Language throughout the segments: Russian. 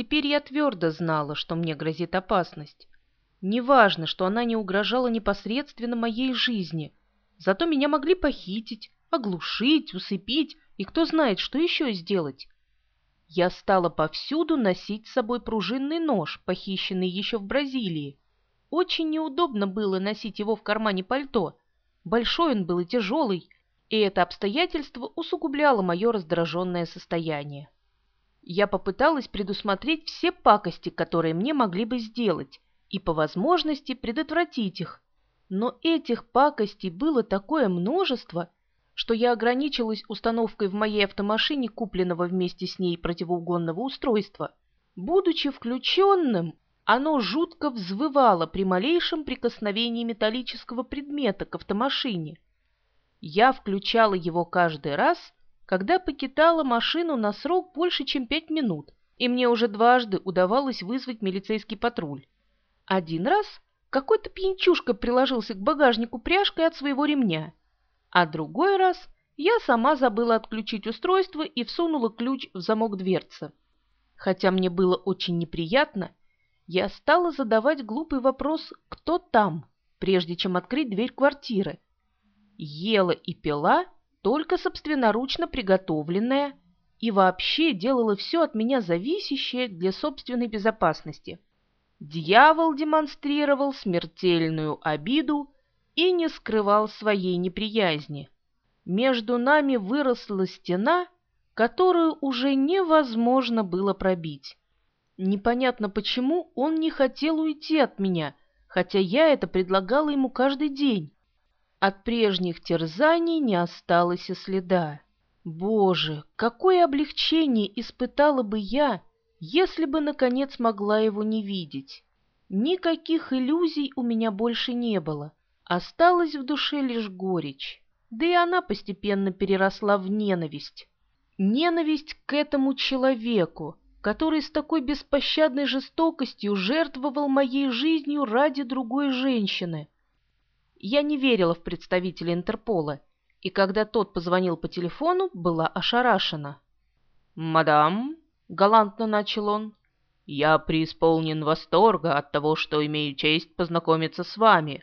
Теперь я твердо знала, что мне грозит опасность. Неважно, что она не угрожала непосредственно моей жизни, зато меня могли похитить, оглушить, усыпить и кто знает, что еще сделать. Я стала повсюду носить с собой пружинный нож, похищенный еще в Бразилии. Очень неудобно было носить его в кармане пальто. Большой он был и тяжелый, и это обстоятельство усугубляло мое раздраженное состояние. Я попыталась предусмотреть все пакости, которые мне могли бы сделать, и по возможности предотвратить их. Но этих пакостей было такое множество, что я ограничилась установкой в моей автомашине купленного вместе с ней противоугонного устройства. Будучи включенным, оно жутко взвывало при малейшем прикосновении металлического предмета к автомашине. Я включала его каждый раз, когда покидала машину на срок больше, чем пять минут, и мне уже дважды удавалось вызвать милицейский патруль. Один раз какой-то пьянчушка приложился к багажнику пряжкой от своего ремня, а другой раз я сама забыла отключить устройство и всунула ключ в замок дверцы. Хотя мне было очень неприятно, я стала задавать глупый вопрос «Кто там?», прежде чем открыть дверь квартиры. Ела и пила только собственноручно приготовленное и вообще делала все от меня зависящее для собственной безопасности. Дьявол демонстрировал смертельную обиду и не скрывал своей неприязни. Между нами выросла стена, которую уже невозможно было пробить. Непонятно почему он не хотел уйти от меня, хотя я это предлагала ему каждый день. От прежних терзаний не осталось и следа. Боже, какое облегчение испытала бы я, если бы, наконец, могла его не видеть. Никаких иллюзий у меня больше не было. Осталась в душе лишь горечь. Да и она постепенно переросла в ненависть. Ненависть к этому человеку, который с такой беспощадной жестокостью жертвовал моей жизнью ради другой женщины. Я не верила в представителя Интерпола, и когда тот позвонил по телефону, была ошарашена. «Мадам», галантно начал он. «Я преисполнен восторга от того, что имею честь познакомиться с вами.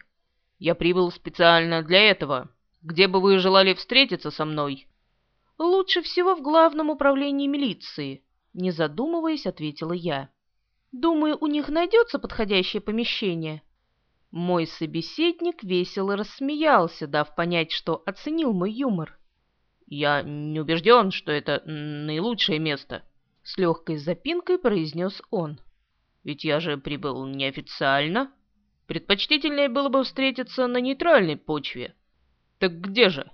Я прибыл специально для этого. Где бы вы желали встретиться со мной?» «Лучше всего в главном управлении милиции», — не задумываясь, ответила я. «Думаю, у них найдется подходящее помещение». Мой собеседник весело рассмеялся, дав понять, что оценил мой юмор. «Я не убежден, что это наилучшее место», с легкой запинкой произнес он. «Ведь я же прибыл неофициально. Предпочтительнее было бы встретиться на нейтральной почве. Так где же?»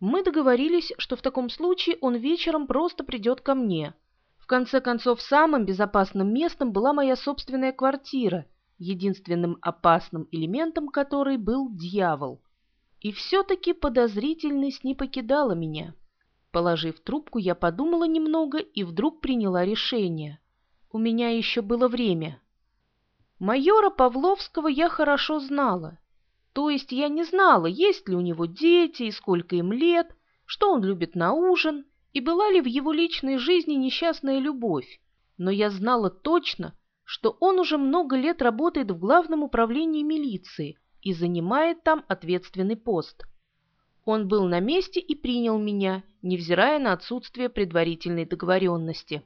Мы договорились, что в таком случае он вечером просто придет ко мне. В конце концов, самым безопасным местом была моя собственная квартира, единственным опасным элементом которой был дьявол. И все-таки подозрительность не покидала меня. Положив трубку, я подумала немного и вдруг приняла решение. У меня еще было время. Майора Павловского я хорошо знала. То есть я не знала, есть ли у него дети и сколько им лет, что он любит на ужин, и была ли в его личной жизни несчастная любовь. Но я знала точно, что он уже много лет работает в главном управлении милиции и занимает там ответственный пост. Он был на месте и принял меня, невзирая на отсутствие предварительной договоренности.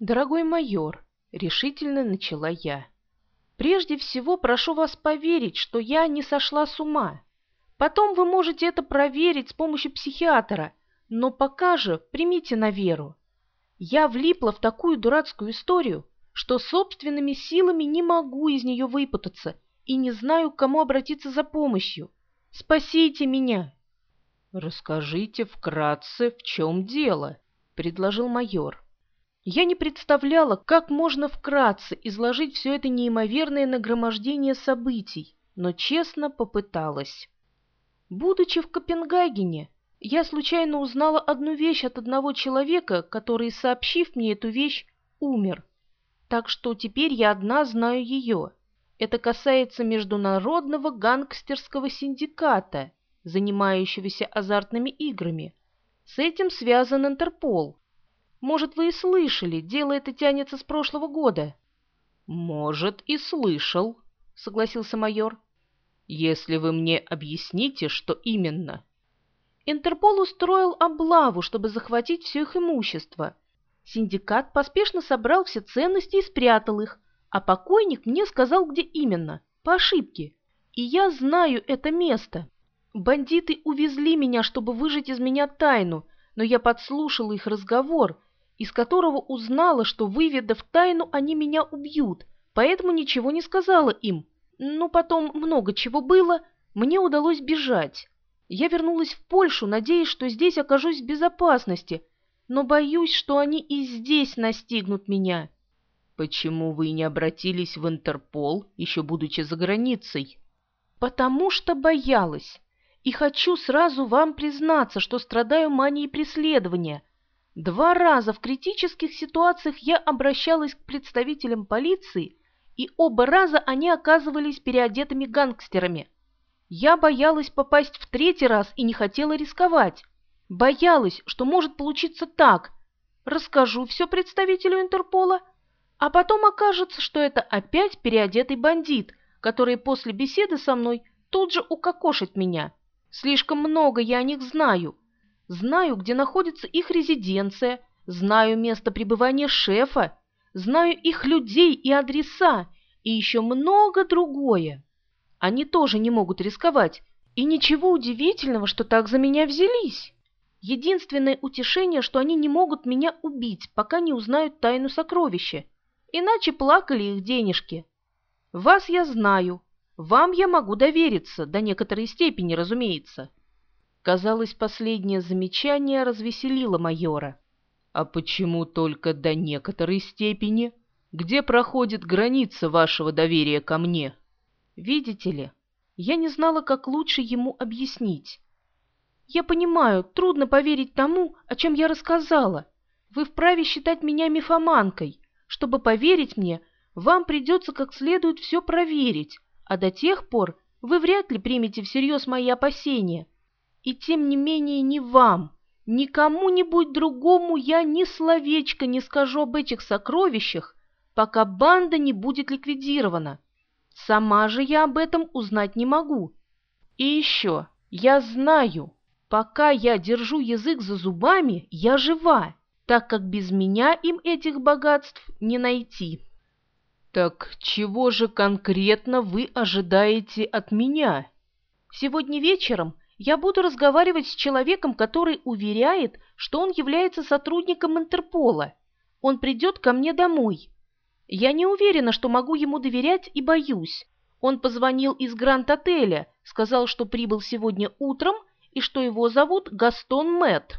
«Дорогой майор», — решительно начала я, — «прежде всего прошу вас поверить, что я не сошла с ума. Потом вы можете это проверить с помощью психиатра, но пока же примите на веру. Я влипла в такую дурацкую историю, что собственными силами не могу из нее выпутаться и не знаю, к кому обратиться за помощью. Спасите меня!» «Расскажите вкратце, в чем дело», — предложил майор. Я не представляла, как можно вкратце изложить все это неимоверное нагромождение событий, но честно попыталась. Будучи в Копенгагене, я случайно узнала одну вещь от одного человека, который, сообщив мне эту вещь, умер. Так что теперь я одна знаю ее. Это касается международного гангстерского синдиката, занимающегося азартными играми. С этим связан Интерпол. Может, вы и слышали, дело это тянется с прошлого года». «Может, и слышал», — согласился майор. «Если вы мне объясните, что именно». Интерпол устроил облаву, чтобы захватить все их имущество. Синдикат поспешно собрал все ценности и спрятал их, а покойник мне сказал, где именно, по ошибке. И я знаю это место. Бандиты увезли меня, чтобы выжать из меня тайну, но я подслушала их разговор, из которого узнала, что, выведав тайну, они меня убьют, поэтому ничего не сказала им. Но потом много чего было, мне удалось бежать. Я вернулась в Польшу, надеясь, что здесь окажусь в безопасности, но боюсь, что они и здесь настигнут меня. Почему вы не обратились в Интерпол, еще будучи за границей? Потому что боялась. И хочу сразу вам признаться, что страдаю манией преследования. Два раза в критических ситуациях я обращалась к представителям полиции, и оба раза они оказывались переодетыми гангстерами. Я боялась попасть в третий раз и не хотела рисковать. Боялась, что может получиться так. Расскажу все представителю Интерпола, а потом окажется, что это опять переодетый бандит, который после беседы со мной тут же укокошит меня. Слишком много я о них знаю. Знаю, где находится их резиденция, знаю место пребывания шефа, знаю их людей и адреса, и еще много другое. Они тоже не могут рисковать, и ничего удивительного, что так за меня взялись. Единственное утешение, что они не могут меня убить, пока не узнают тайну сокровища, иначе плакали их денежки. Вас я знаю, вам я могу довериться, до некоторой степени, разумеется. Казалось, последнее замечание развеселило майора. А почему только до некоторой степени? Где проходит граница вашего доверия ко мне? Видите ли, я не знала, как лучше ему объяснить. Я понимаю, трудно поверить тому, о чем я рассказала. Вы вправе считать меня мифоманкой. Чтобы поверить мне, вам придется как следует все проверить, а до тех пор вы вряд ли примете всерьез мои опасения. И тем не менее ни вам, ни кому-нибудь другому я ни словечко не скажу об этих сокровищах, пока банда не будет ликвидирована. Сама же я об этом узнать не могу. И еще, я знаю, пока я держу язык за зубами, я жива, так как без меня им этих богатств не найти». «Так чего же конкретно вы ожидаете от меня?» «Сегодня вечером я буду разговаривать с человеком, который уверяет, что он является сотрудником Интерпола. Он придет ко мне домой. Я не уверена, что могу ему доверять и боюсь. Он позвонил из Гранд-отеля, сказал, что прибыл сегодня утром и что его зовут Гастон Мэтт».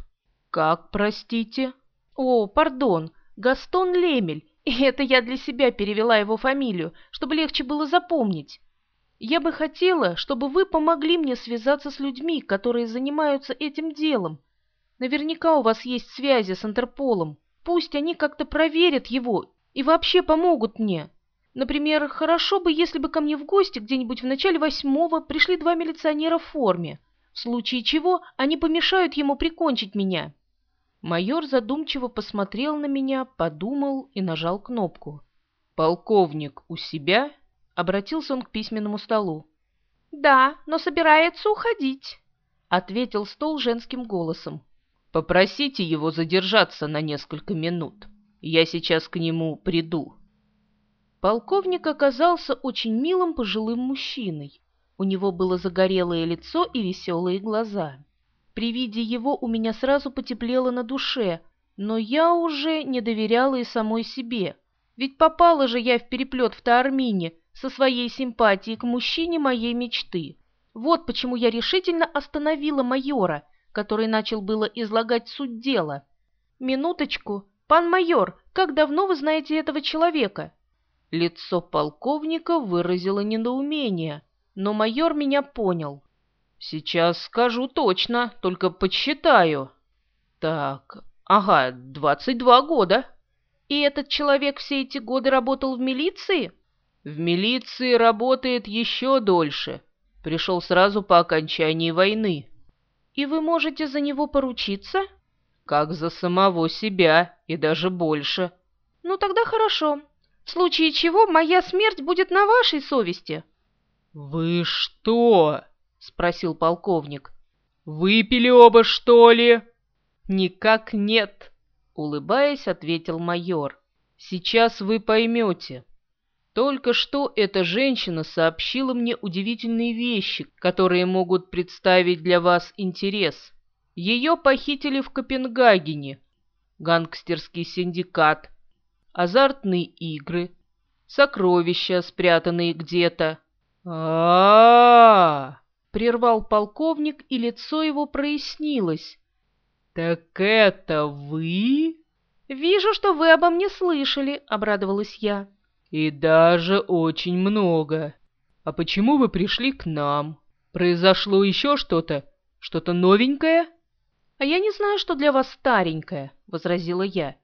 «Как, простите?» «О, пардон, Гастон Лемель, и это я для себя перевела его фамилию, чтобы легче было запомнить. Я бы хотела, чтобы вы помогли мне связаться с людьми, которые занимаются этим делом. Наверняка у вас есть связи с Интерполом. Пусть они как-то проверят его и вообще помогут мне. Например, хорошо бы, если бы ко мне в гости где-нибудь в начале восьмого пришли два милиционера в форме, в случае чего они помешают ему прикончить меня. Майор задумчиво посмотрел на меня, подумал и нажал кнопку. «Полковник у себя?» — обратился он к письменному столу. «Да, но собирается уходить», — ответил стол женским голосом. «Попросите его задержаться на несколько минут. Я сейчас к нему приду». Полковник оказался очень милым пожилым мужчиной. У него было загорелое лицо и веселые глаза. При виде его у меня сразу потеплело на душе, но я уже не доверяла и самой себе. Ведь попала же я в переплет в Таармине со своей симпатией к мужчине моей мечты. Вот почему я решительно остановила майора, который начал было излагать суть дела. «Минуточку, пан майор, как давно вы знаете этого человека?» Лицо полковника выразило недоумение, но майор меня понял. Сейчас скажу точно, только подсчитаю. Так, ага, двадцать два года. И этот человек все эти годы работал в милиции? В милиции работает еще дольше. Пришел сразу по окончании войны. И вы можете за него поручиться? как за самого себя и даже больше. Ну тогда хорошо. В случае чего моя смерть будет на вашей совести. Вы что? спросил полковник. Выпили оба, что ли? Никак нет, улыбаясь, ответил майор. Сейчас вы поймете. Только что эта женщина сообщила мне удивительные вещи, которые могут представить для вас интерес. Ее похитили в Копенгагене. Гангстерский синдикат, азартные игры, сокровища, спрятанные где-то. А, -а, -а прервал полковник, и лицо его прояснилось. «Так это вы?» «Вижу, что вы обо мне слышали», — обрадовалась я. «И даже очень много. А почему вы пришли к нам? Произошло еще что-то? Что-то новенькое?» «А я не знаю, что для вас старенькое», — возразила я.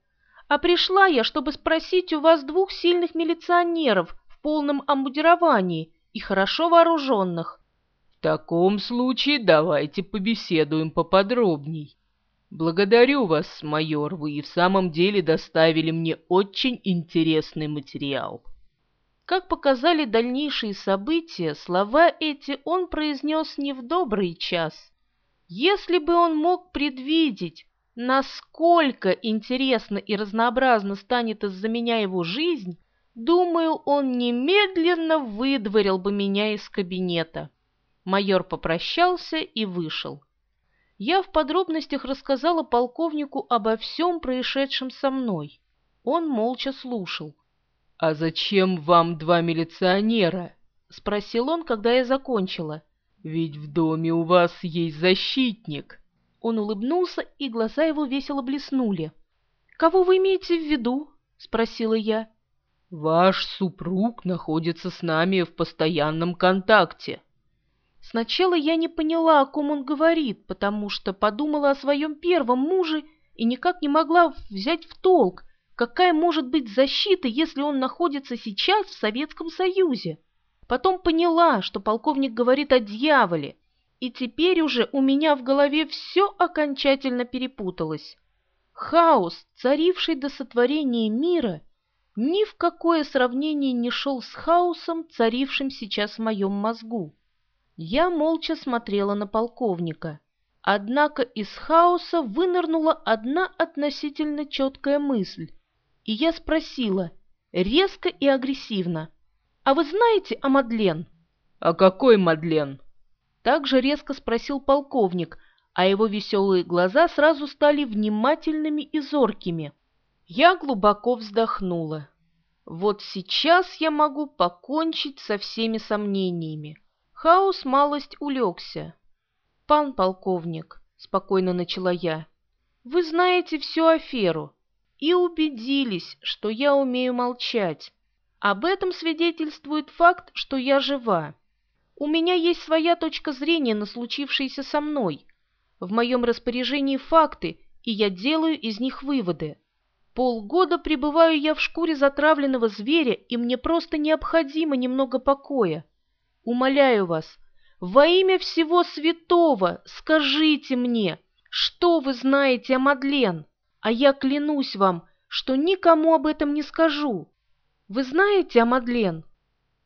«А пришла я, чтобы спросить у вас двух сильных милиционеров в полном амбудировании и хорошо вооруженных». «В таком случае давайте побеседуем поподробней». «Благодарю вас, майор, вы и в самом деле доставили мне очень интересный материал». Как показали дальнейшие события, слова эти он произнес не в добрый час. Если бы он мог предвидеть, насколько интересно и разнообразно станет из-за меня его жизнь, думаю, он немедленно выдворил бы меня из кабинета. Майор попрощался и вышел я в подробностях рассказала полковнику обо всем происшедшем со мной. Он молча слушал. — А зачем вам два милиционера? — спросил он, когда я закончила. — Ведь в доме у вас есть защитник. Он улыбнулся, и глаза его весело блеснули. — Кого вы имеете в виду? — спросила я. — Ваш супруг находится с нами в постоянном контакте. Сначала я не поняла, о ком он говорит, потому что подумала о своем первом муже и никак не могла взять в толк, какая может быть защита, если он находится сейчас в Советском Союзе. Потом поняла, что полковник говорит о дьяволе, и теперь уже у меня в голове все окончательно перепуталось. Хаос, царивший до сотворения мира, ни в какое сравнение не шел с хаосом, царившим сейчас в моем мозгу. Я молча смотрела на полковника. Однако из хаоса вынырнула одна относительно четкая мысль. И я спросила, резко и агрессивно, «А вы знаете о Мадлен?» «А какой Мадлен?» Также резко спросил полковник, а его веселые глаза сразу стали внимательными и зоркими. Я глубоко вздохнула. Вот сейчас я могу покончить со всеми сомнениями. Хаус малость улегся. «Пан полковник», — спокойно начала я, — «вы знаете всю аферу и убедились, что я умею молчать. Об этом свидетельствует факт, что я жива. У меня есть своя точка зрения на случившееся со мной. В моем распоряжении факты, и я делаю из них выводы. Полгода пребываю я в шкуре затравленного зверя, и мне просто необходимо немного покоя. Умоляю вас, во имя всего святого скажите мне, что вы знаете о Мадлен, а я клянусь вам, что никому об этом не скажу. Вы знаете о Мадлен?»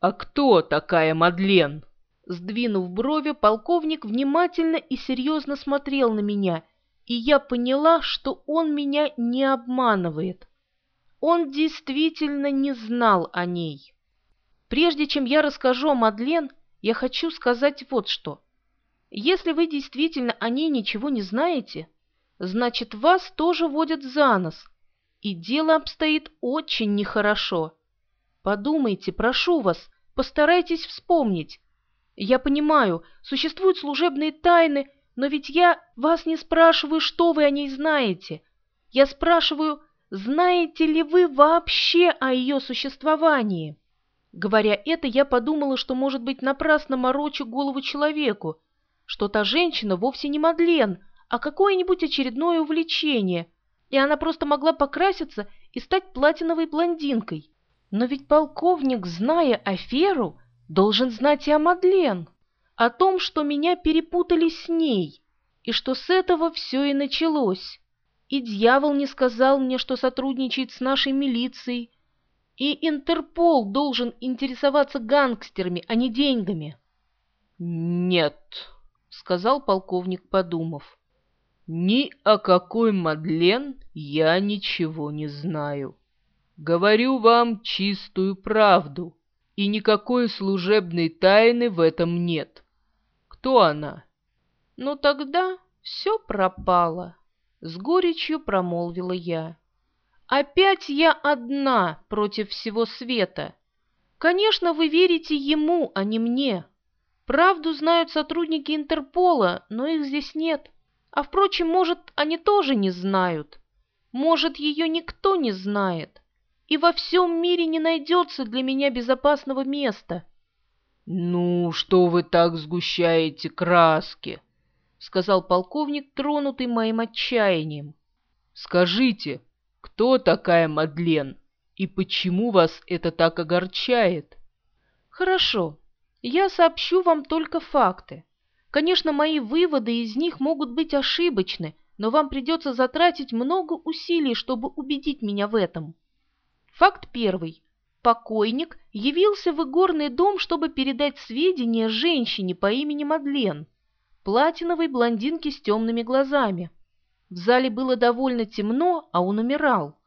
«А кто такая Мадлен?» Сдвинув брови, полковник внимательно и серьезно смотрел на меня, и я поняла, что он меня не обманывает. Он действительно не знал о ней. Прежде чем я расскажу о Мадлен, я хочу сказать вот что. Если вы действительно о ней ничего не знаете, значит, вас тоже водят за нос, и дело обстоит очень нехорошо. Подумайте, прошу вас, постарайтесь вспомнить. Я понимаю, существуют служебные тайны, но ведь я вас не спрашиваю, что вы о ней знаете. Я спрашиваю, знаете ли вы вообще о ее существовании? Говоря это, я подумала, что, может быть, напрасно морочу голову человеку, что та женщина вовсе не Мадлен, а какое-нибудь очередное увлечение, и она просто могла покраситься и стать платиновой блондинкой. Но ведь полковник, зная аферу, должен знать и о Мадлен, о том, что меня перепутали с ней, и что с этого все и началось. И дьявол не сказал мне, что сотрудничает с нашей милицией. И Интерпол должен интересоваться гангстерами, а не деньгами. «Нет», — сказал полковник, подумав. «Ни о какой Мадлен я ничего не знаю. Говорю вам чистую правду, и никакой служебной тайны в этом нет. Кто она?» «Ну тогда все пропало», — с горечью промолвила я. «Опять я одна против всего света. Конечно, вы верите ему, а не мне. Правду знают сотрудники Интерпола, но их здесь нет. А, впрочем, может, они тоже не знают. Может, ее никто не знает. И во всем мире не найдется для меня безопасного места». «Ну, что вы так сгущаете краски?» — сказал полковник, тронутый моим отчаянием. «Скажите, кто такая Мадлен и почему вас это так огорчает?» «Хорошо, я сообщу вам только факты. Конечно, мои выводы из них могут быть ошибочны, но вам придется затратить много усилий, чтобы убедить меня в этом. Факт первый. Покойник явился в игорный дом, чтобы передать сведения женщине по имени Мадлен платиновой блондинки с темными глазами. В зале было довольно темно, а он умирал.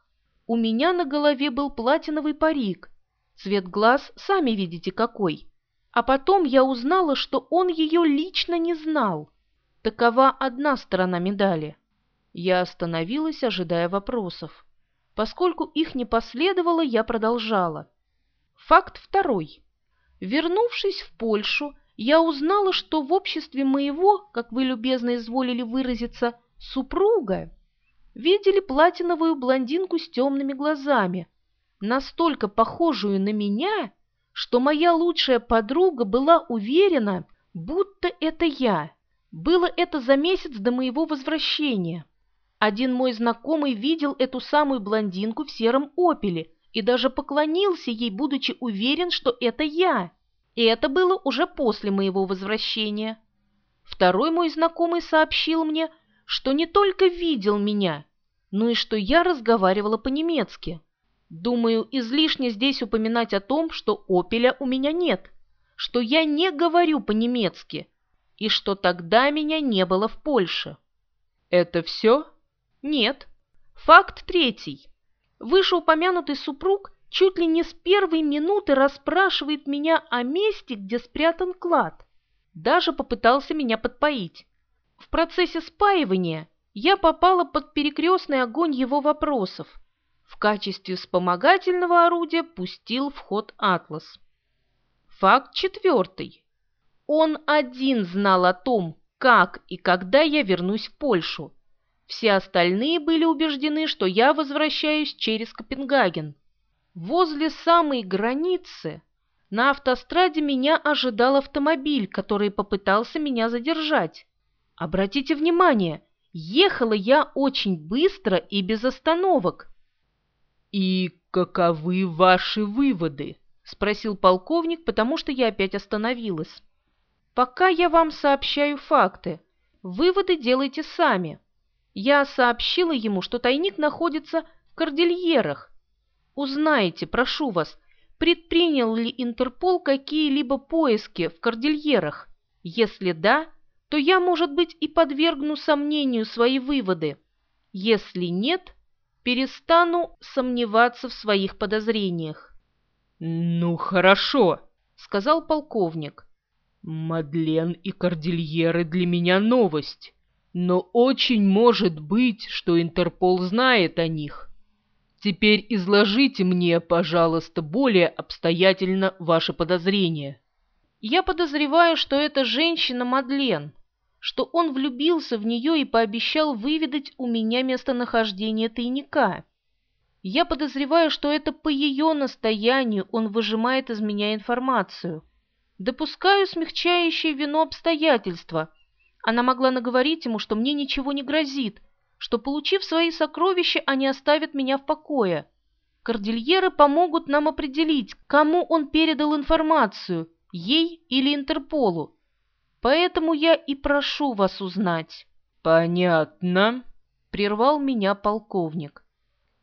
У меня на голове был платиновый парик. Цвет глаз сами видите какой. А потом я узнала, что он ее лично не знал. Такова одна сторона медали. Я остановилась, ожидая вопросов. Поскольку их не последовало, я продолжала. Факт второй. Вернувшись в Польшу, я узнала, что в обществе моего, как вы любезно изволили выразиться, супруга, видели платиновую блондинку с темными глазами, настолько похожую на меня, что моя лучшая подруга была уверена, будто это я. Было это за месяц до моего возвращения. Один мой знакомый видел эту самую блондинку в сером опеле и даже поклонился ей, будучи уверен, что это я. И это было уже после моего возвращения. Второй мой знакомый сообщил мне, что не только видел меня, но и что я разговаривала по-немецки. Думаю, излишне здесь упоминать о том, что опеля у меня нет, что я не говорю по-немецки и что тогда меня не было в Польше. Это все? Нет. Факт третий. Вышеупомянутый супруг чуть ли не с первой минуты расспрашивает меня о месте, где спрятан клад. Даже попытался меня подпоить. В процессе спаивания я попала под перекрестный огонь его вопросов. В качестве вспомогательного орудия пустил в ход «Атлас». Факт четвертый. Он один знал о том, как и когда я вернусь в Польшу. Все остальные были убеждены, что я возвращаюсь через Копенгаген. Возле самой границы на автостраде меня ожидал автомобиль, который попытался меня задержать. Обратите внимание, ехала я очень быстро и без остановок. «И каковы ваши выводы?» — спросил полковник, потому что я опять остановилась. «Пока я вам сообщаю факты. Выводы делайте сами. Я сообщила ему, что тайник находится в Кордильерах, Узнайте, прошу вас, предпринял ли Интерпол какие-либо поиски в кордильерах? Если да, то я, может быть, и подвергну сомнению свои выводы. Если нет, перестану сомневаться в своих подозрениях. «Ну, хорошо», — сказал полковник. «Мадлен и кордильеры для меня новость, но очень может быть, что Интерпол знает о них. Теперь изложите мне, пожалуйста, более обстоятельно ваши подозрения. Я подозреваю, что это женщина Мадлен, что он влюбился в нее и пообещал выведать у меня местонахождение тайника. Я подозреваю, что это по ее настоянию он выжимает из меня информацию. Допускаю смягчающее вину обстоятельства. Она могла наговорить ему, что мне ничего не грозит, что, получив свои сокровища, они оставят меня в покое. Кордильеры помогут нам определить, кому он передал информацию, ей или Интерполу. Поэтому я и прошу вас узнать». «Понятно», прервал меня полковник.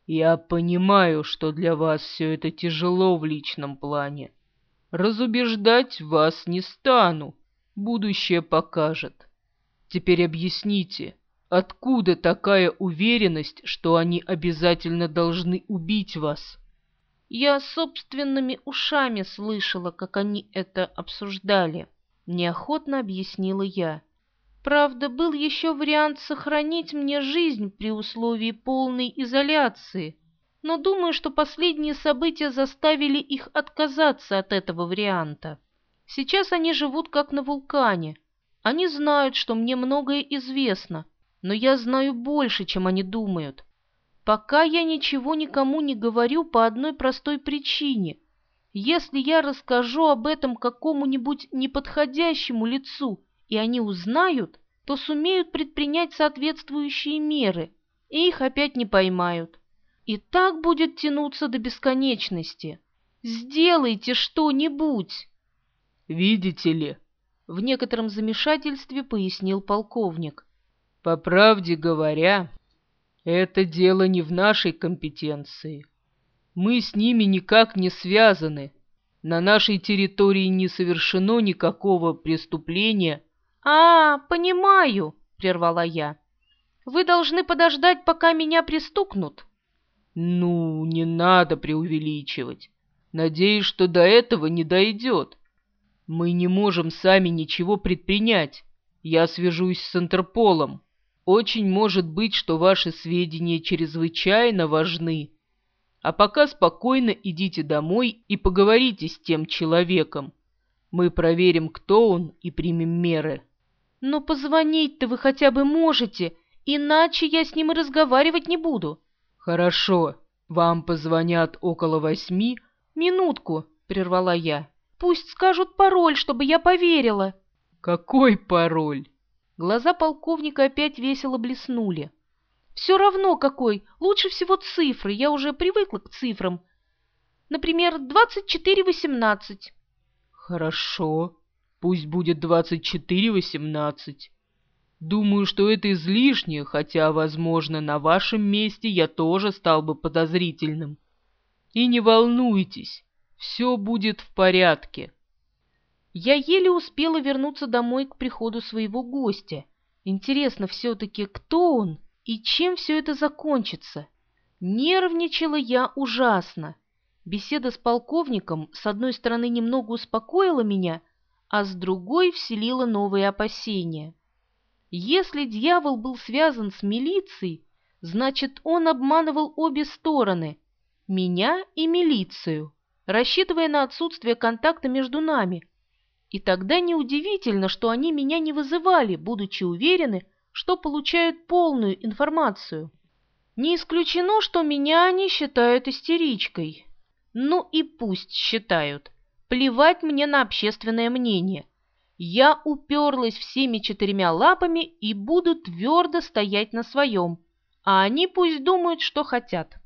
Я понимаю, что для вас все это тяжело в личном плане. Разубеждать вас не стану, будущее покажет. Теперь объясните, откуда такая уверенность, что они обязательно должны убить вас? Я собственными ушами слышала, как они это обсуждали. Неохотно объяснила я. Правда, был еще вариант сохранить мне жизнь при условии полной изоляции, но думаю, что последние события заставили их отказаться от этого варианта. Сейчас они живут как на вулкане. Они знают, что мне многое известно, но я знаю больше, чем они думают. Пока я ничего никому не говорю по одной простой причине. Если я расскажу об этом какому-нибудь неподходящему лицу, и они узнают, то сумеют предпринять соответствующие меры, и их опять не поймают. И так будет тянуться до бесконечности. Сделайте что-нибудь. Видите ли, в некотором замешательстве пояснил полковник. По правде говоря, это дело не в нашей компетенции. Мы с ними никак не связаны. На нашей территории не совершено никакого преступления «А, понимаю», — прервала я. «Вы должны подождать, пока меня пристукнут». «Ну, не надо преувеличивать. Надеюсь, что до этого не дойдет. Мы не можем сами ничего предпринять. Я свяжусь с Интерполом. Очень может быть, что ваши сведения чрезвычайно важны. А пока спокойно идите домой и поговорите с тем человеком. Мы проверим, кто он, и примем меры». Но позвонить-то вы хотя бы можете, иначе я с ним и разговаривать не буду. Хорошо, вам позвонят около восьми. Минутку, прервала я. Пусть скажут пароль, чтобы я поверила. Какой пароль? Глаза полковника опять весело блеснули. Все равно какой, лучше всего цифры, я уже привыкла к цифрам. Например, двадцать четыре восемнадцать. Хорошо. Пусть будет двадцать четыре восемнадцать. Думаю, что это излишне, хотя, возможно, на вашем месте я тоже стал бы подозрительным. И не волнуйтесь, все будет в порядке. Я еле успела вернуться домой к приходу своего гостя. Интересно все-таки, кто он и чем все это закончится? Нервничала я ужасно. Беседа с полковником, с одной стороны, немного успокоила меня, а с другой вселила новые опасения. Если дьявол был связан с милицией, значит, он обманывал обе стороны, меня и милицию, рассчитывая на отсутствие контакта между нами. И тогда неудивительно, что они меня не вызывали, будучи уверены, что получают полную информацию. Не исключено, что меня они считают истеричкой. Ну и пусть считают. Плевать мне на общественное мнение. Я уперлась всеми четырьмя лапами и буду твердо стоять на своем, а они пусть думают, что хотят.